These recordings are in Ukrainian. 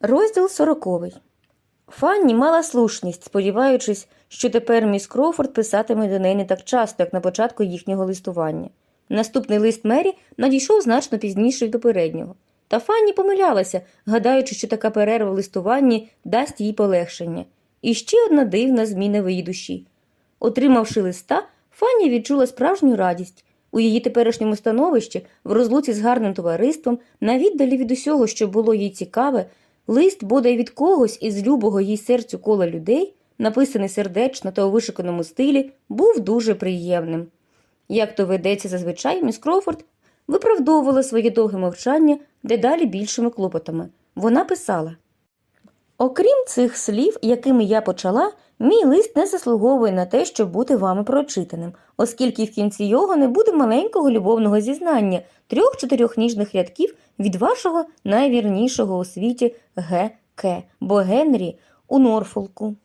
Розділ сороковий. Фанні мала слушність, сподіваючись, що тепер міс Крофорд писатиме до неї не так часто, як на початку їхнього листування. Наступний лист Мері надійшов значно пізніше від попереднього. Та Фанні помилялася, гадаючи, що така перерва в листуванні дасть їй полегшення. І ще одна дивна зміна в її душі. Отримавши листа, Фанні відчула справжню радість. У її теперішньому становищі, в розлуці з гарним товариством, на віддалі від усього, що було їй цікаве, лист бодай від когось із любого їй серцю кола людей, написаний сердечно та у вишиканому стилі, був дуже приємним. Як то ведеться зазвичай, міс Крофорд виправдовувала своє довге мовчання дедалі більшими клопотами. Вона писала Окрім цих слів, якими я почала, мій лист не заслуговує на те, щоб бути вами прочитаним, оскільки в кінці його не буде маленького любовного зізнання трьох-чотирьох ніжних рядків від вашого найвірнішого у світі Г. К. Бо Генрі у Норфолку.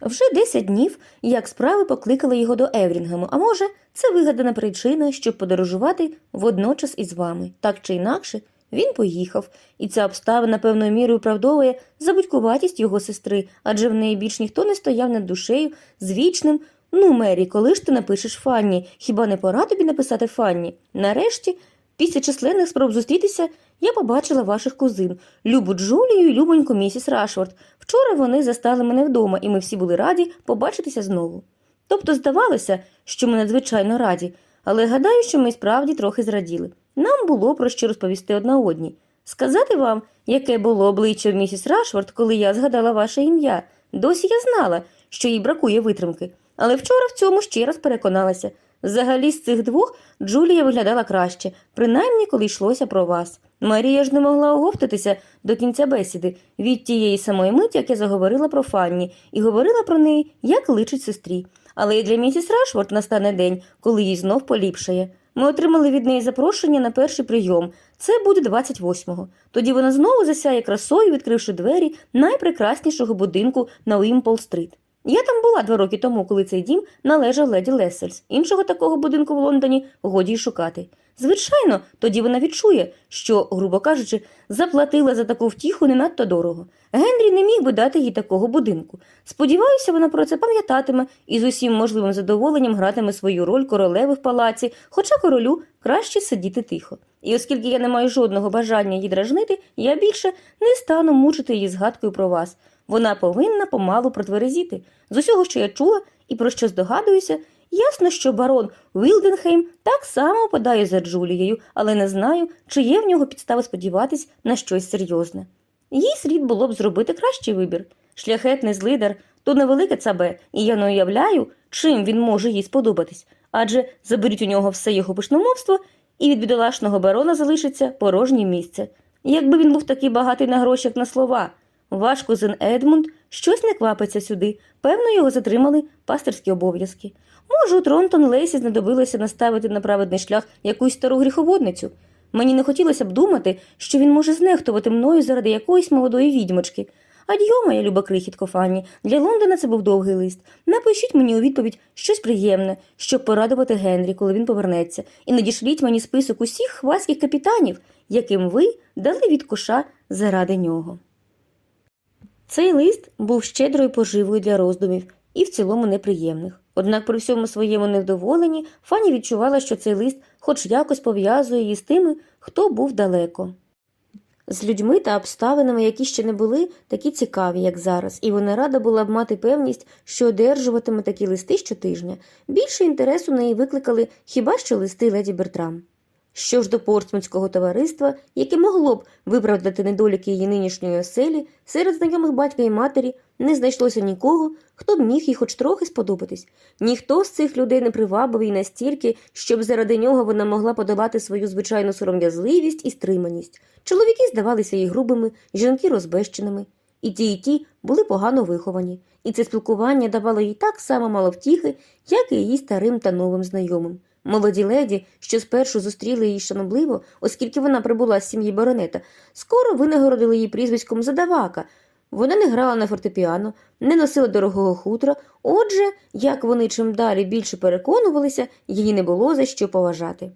Вже 10 днів, як справи покликали його до Еврінгему, а може, це вигадана причина, щоб подорожувати водночас із вами. Так чи інакше, він поїхав, і ця обставина певною мірою виправдовує забудькуватість його сестри, адже в неї більш ніхто не стояв над душею з вічним Ну, Мері, коли ж ти напишеш Фанні? Хіба не пора тобі написати Фанні? Нарешті, після численних спроб зустрітися, я побачила ваших кузин Любу Джулію і Любоньку місіс Рашфорд. Вчора вони застали мене вдома, і ми всі були раді побачитися знову. Тобто здавалося, що ми надзвичайно раді, але гадаю, що ми справді трохи зраділи. Нам було про що розповісти одна одній. Сказати вам, яке було обличчя місіс Рашфорд, коли я згадала ваше ім'я. Досі я знала, що їй бракує витримки, але вчора в цьому ще раз переконалася. Взагалі з цих двох Джулія виглядала краще, принаймні коли йшлося про вас. Марія ж не могла оговтатися до кінця бесіди від тієї самої миті, як я заговорила про Фанні, і говорила про неї, як личить сестрі. Але і для місіс Рашфорд настане день, коли їй знов поліпшає. Ми отримали від неї запрошення на перший прийом. Це буде 28-го. Тоді вона знову засяє красою, відкривши двері найпрекраснішого будинку на Уімпол-стрит. Я там була два роки тому, коли цей дім належав леді Лесельс. Іншого такого будинку в Лондоні годі й шукати. Звичайно, тоді вона відчує, що, грубо кажучи, заплатила за таку втіху не надто дорого. Генрі не міг би дати їй такого будинку. Сподіваюся, вона про це пам'ятатиме і з усім можливим задоволенням гратиме свою роль королеви в палаці, хоча королю краще сидіти тихо. І оскільки я не маю жодного бажання її дражнити, я більше не стану мучити її згадкою про вас. Вона повинна помалу протверезіти. З усього, що я чула і про що здогадуюся, ясно, що барон Вілденхейм так само подає за Джулією, але не знаю, чи є в нього підстави сподіватись на щось серйозне. Їй слід було б зробити кращий вибір. Шляхетний злидар то невелике цабе, і я не уявляю, чим він може їй сподобатись. Адже заберіть у нього все його пишномовство, і від бідолашного барона залишиться порожнє місце. Якби він був такий багатий на гроші, як на слова. Ваш кузен Едмунд щось не квапиться сюди. Певно, його затримали пастирські обов'язки. Може, у Тронтон Лейсі знадобилося наставити на праведний шлях якусь стару гріховодницю. Мені не хотілося б думати, що він може знехтувати мною заради якоїсь молодої відьмочки. Адьо, моя люба крихітко Фанні, для Лондона це був довгий лист. Напишіть мені у відповідь щось приємне, щоб порадувати Генрі, коли він повернеться, і надішліть мені список усіх хваських капітанів, яким ви дали від коша заради нього. Цей лист був щедрою поживою для роздумів і в цілому неприємних. Однак при всьому своєму невдоволенні Фані відчувала, що цей лист хоч якось пов'язує її з тими, хто був далеко. З людьми та обставинами, які ще не були такі цікаві, як зараз, і вона рада була б мати певність, що одержуватиме такі листи щотижня. Більше інтересу неї викликали хіба що листи леді Бертрам. Що ж до портсмутського товариства, яке могло б виправдати недоліки її нинішньої оселі, серед знайомих батька і матері не знайшлося нікого, хто б міг їй хоч трохи сподобатись. Ніхто з цих людей не привабив її настільки, щоб заради нього вона могла подавати свою звичайну сором'язливість і стриманість. Чоловіки здавалися їй грубими, жінки розбещеними. І ті, і ті були погано виховані, і це спілкування давало їй так само мало втіхи, як і її старим та новим знайомим. Молоді леді, що спершу зустріли її шанобливо, оскільки вона прибула з сім'ї баронета, скоро винагородили її прізвиськом задавака. Вона не грала на фортепіано, не носила дорогого хутра, отже, як вони чим далі більше переконувалися, її не було за що поважати.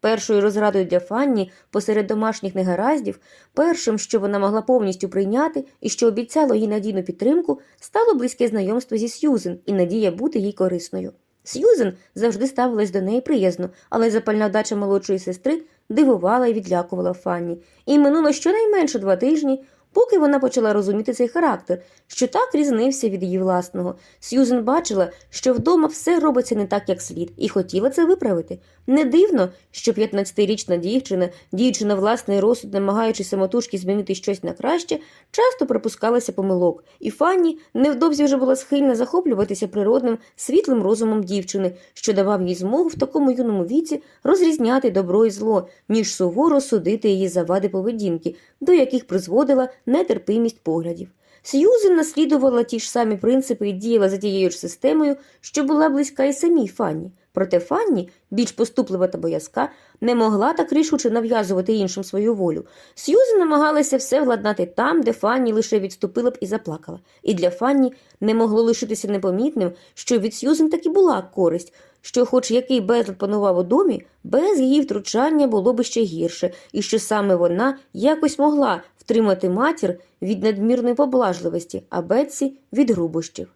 Першою розрадою для Фанні посеред домашніх негараздів, першим, що вона могла повністю прийняти і що обіцяло їй надійну підтримку, стало близьке знайомство зі Сьюзен і надія бути їй корисною. Сьюзен завжди ставилась до неї приязно, але запальна дача молодшої сестри дивувала і відлякувала Фанні. І минуло щонайменше два тижні, поки вона почала розуміти цей характер, що так різнився від її власного. Сьюзен бачила, що вдома все робиться не так, як слід, і хотіла це виправити. Не дивно, що 15-річна дівчина, діючи на власний розсуд, намагаючись самотужки змінити щось на краще, часто припускалася помилок, і Фанні невдовзі вже була схильна захоплюватися природним світлим розумом дівчини, що давав їй змогу в такому юному віці розрізняти добро і зло, ніж суворо судити її за вади поведінки, до яких призводила нетерпимість поглядів. Сьюзен наслідувала ті ж самі принципи і діяла за тією ж системою, що була близька і самій Фанні. Проте Фанні, більш поступлива та боязка, не могла так рішуче нав'язувати іншим свою волю. Сьюзен намагалася все владнати там, де Фанні лише відступила б і заплакала. І для Фанні не могло лишитися непомітним, що від Сьюзен таки була користь, що, хоч який безлад панував у домі, без її втручання було би ще гірше, і що саме вона якось могла втримати матір від надмірної поблажливості, а Бетсі від грубощів.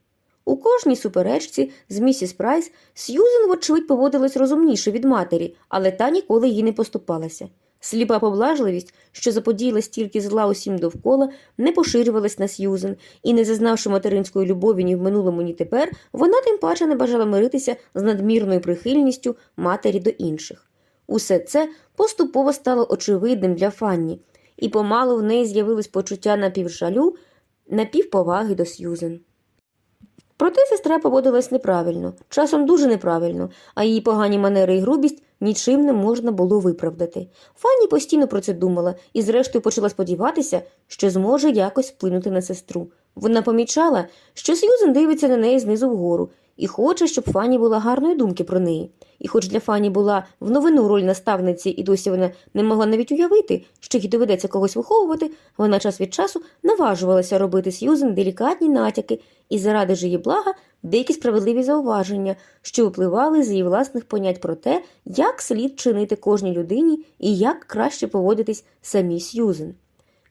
У кожній суперечці з місіс Прайс Сьюзен, вочевидь, поводилась розумніше від матері, але та ніколи їй не поступалася. Сліпа поблажливість, що заподіяла стільки зла усім довкола, не поширювалась на Сьюзен, і, не зазнавши материнської любові ні в минулому, ні тепер, вона тим паче не бажала миритися з надмірною прихильністю матері до інших. Усе це поступово стало очевидним для Фанні, і помалу в неї з'явилось почуття напівжалю, напівповаги до Сьюзен. Проте сестра поводилась неправильно, часом дуже неправильно, а її погані манери і грубість нічим не можна було виправдати. Фанні постійно про це думала і, зрештою, почала сподіватися, що зможе якось вплинути на сестру. Вона помічала, що Сьюзен дивиться на неї знизу вгору і хоче, щоб Фанні була гарної думки про неї. І хоч для Фані була в новину роль наставниці, і досі вона не могла навіть уявити, що їй доведеться когось виховувати, вона час від часу наважувалася робити Сьюзен делікатні натяки і заради ж її блага деякі справедливі зауваження, що випливали з її власних понять про те, як слід чинити кожній людині і як краще поводитись самій Сьюзен.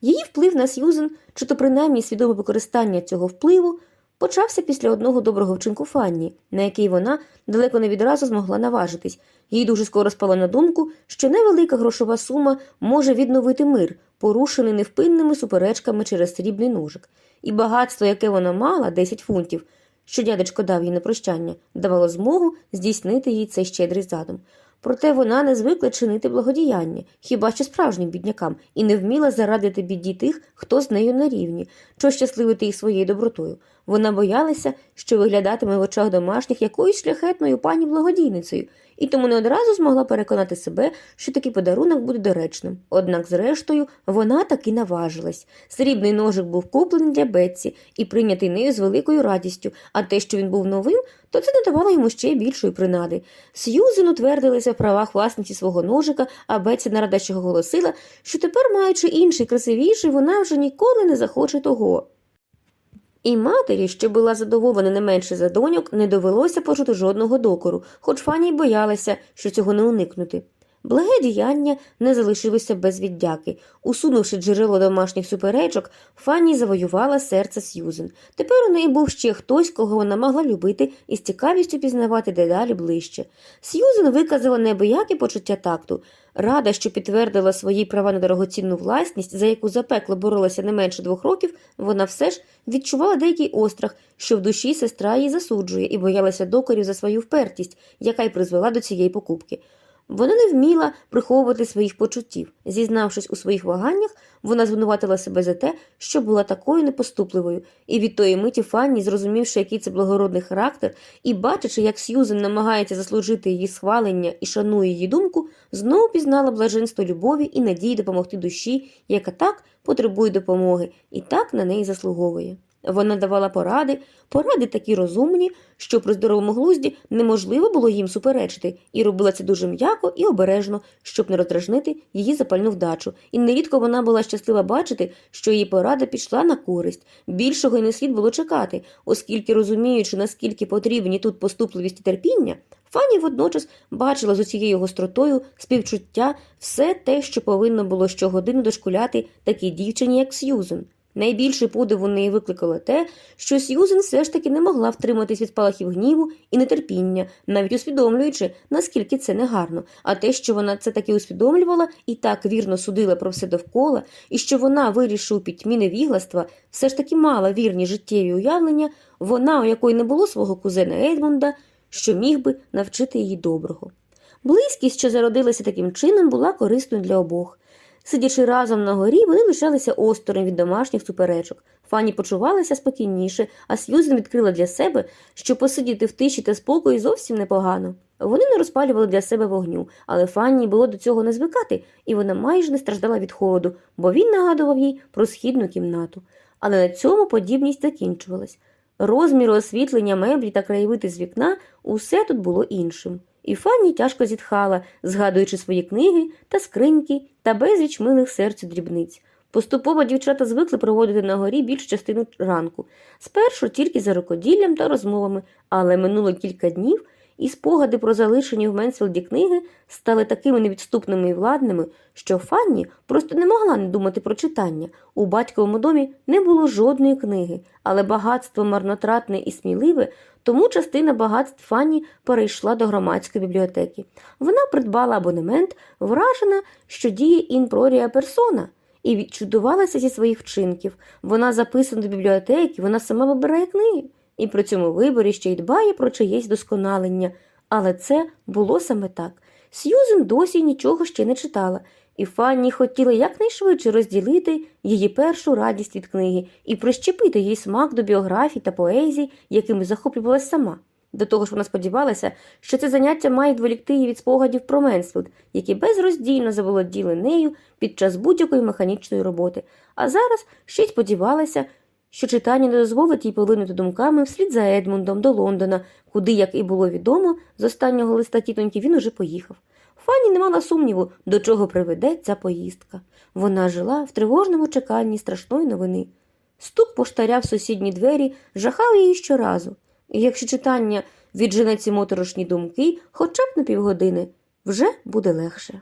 Її вплив на Сьюзен, чи то принаймні свідоме використання цього впливу, почався після одного доброго вчинку Фанні, на який вона далеко не відразу змогла наважитись. Їй дуже скоро спала на думку, що невелика грошова сума може відновити мир, порушений невпинними суперечками через срібний ножик. І багатство, яке вона мала, 10 фунтів, що дядечко дав їй на прощання, давало змогу здійснити їй цей щедрий задум. Проте вона не звикла чинити благодіяння, хіба що справжнім біднякам, і не вміла зарадити біді тих, хто з нею на рівні, що щасливити їх своєю добротою. Вона боялася, що виглядатиме в очах домашніх якоюсь шляхетною пані благодійницею, і тому не одразу змогла переконати себе, що такий подарунок буде доречним. Однак, зрештою, вона таки наважилась. Срібний ножик був куплений для Бетсі і прийнятий нею з великою радістю, а те, що він був новим, то це не давало йому ще більшої принади. Сьюзен утвердилася в правах власниці свого ножика, а Бетсі нарадачого голосила, що тепер, маючи інший красивіший, вона вже ніколи не захоче того. І матері, що була задоволена не менше за доньок, не довелося почути жодного докору, хоч Фані й боялася, що цього не уникнути. Благе діяння не залишилося без віддяки. Усунувши джерело домашніх суперечок, Фанні завоювала серце Сьюзен. Тепер у неї був ще хтось, кого вона могла любити і з цікавістю пізнавати дедалі ближче. Сьюзен виказала неабияке почуття такту. Рада, що підтвердила свої права на дорогоцінну власність, за яку запекло боролася не менше двох років, вона все ж відчувала деякий острах, що в душі сестра її засуджує і боялася докорів за свою впертість, яка й призвела до цієї покупки. Вона не вміла приховувати своїх почуттів. Зізнавшись у своїх ваганнях, вона звинуватила себе за те, що була такою непоступливою, і від тої миті Фанні, зрозумівши, який це благородний характер, і бачачи, як Сьюзен намагається заслужити її схвалення і шанує її думку, знову пізнала блаженство любові і надії допомогти душі, яка так потребує допомоги і так на неї заслуговує. Вона давала поради, поради такі розумні, що при здоровому глузді неможливо було їм суперечити, і робила це дуже м'яко і обережно, щоб не роздражнити її запальну вдачу. І нерідко вона була щаслива бачити, що її порада пішла на користь. Більшого й не слід було чекати, оскільки, розуміючи, наскільки потрібні тут поступливість і терпіння, Фані водночас бачила з усією гостротою співчуття все те, що повинно було щогодини дошкуляти такій дівчині, як Сьюзен. Найбільший подив у неї викликало те, що Сьюзен все ж таки не могла втриматись від спалахів гніву і нетерпіння, навіть усвідомлюючи, наскільки це негарно, а те, що вона це таки усвідомлювала і так вірно судила про все довкола, і що вона, вирішивши у пітьмі невігластва, все ж таки мала вірні життєві уявлення, вона, у якої не було свого кузена Едмунда, що міг би навчити її доброго. Близькість, що зародилася таким чином, була корисною для обох. Сидячи разом на горі, вони лишалися осторонь від домашніх суперечок. Фанні почувалася спокійніше, а Сьюзен відкрила для себе, що посидіти в тиші та спокої зовсім непогано. Вони не розпалювали для себе вогню, але Фанні було до цього не звикати, і вона майже не страждала від холоду, бо він нагадував їй про східну кімнату. Але на цьому подібність закінчувалась. Розміру освітлення меблі та краєвиди з вікна усе тут було іншим. І Фанні тяжко зітхала, згадуючи свої книги та скриньки та безліч милих серцю дрібниць. Поступово дівчата звикли проводити на горі більшу частину ранку, спершу тільки за рукоділлям та розмовами, але минуло кілька днів, і спогади про залишені в Менсфілді книги стали такими невідступними і владними, що Фанні просто не могла не думати про читання. У батьковому домі не було жодної книги, але багатство марнотратне і сміливе, тому частина багатств Фанні перейшла до громадської бібліотеки. Вона придбала абонемент, вражена, що діє інпрорія персона. І відчудувалася зі своїх вчинків. Вона записана до бібліотеки, вона сама вибирає книги і при цьому виборі ще й дбає про чиєсь досконалення. Але це було саме так. Сьюзен досі нічого ще не читала, і Фанні хотіла якнайшвидше розділити її першу радість від книги і прищепити їй смак до біографій та поезій, якими захоплювалась сама. До того ж, вона сподівалася, що це заняття має відволікти її від спогадів про Менсфілд, які безроздільно заволоділи нею під час будь-якої механічної роботи, а зараз ще й сподівалася, що читання не дозволить їй полинути думками вслід за Едмундом до Лондона, куди, як і було відомо, з останнього листа тітоньки він уже поїхав. Фанні не мала сумніву, до чого приведе ця поїздка. Вона жила в тривожному чеканні страшної новини. Стук поштаря в сусідні двері жахав її щоразу. І якщо читання віджене ці моторошні думки, хоча б на півгодини, вже буде легше.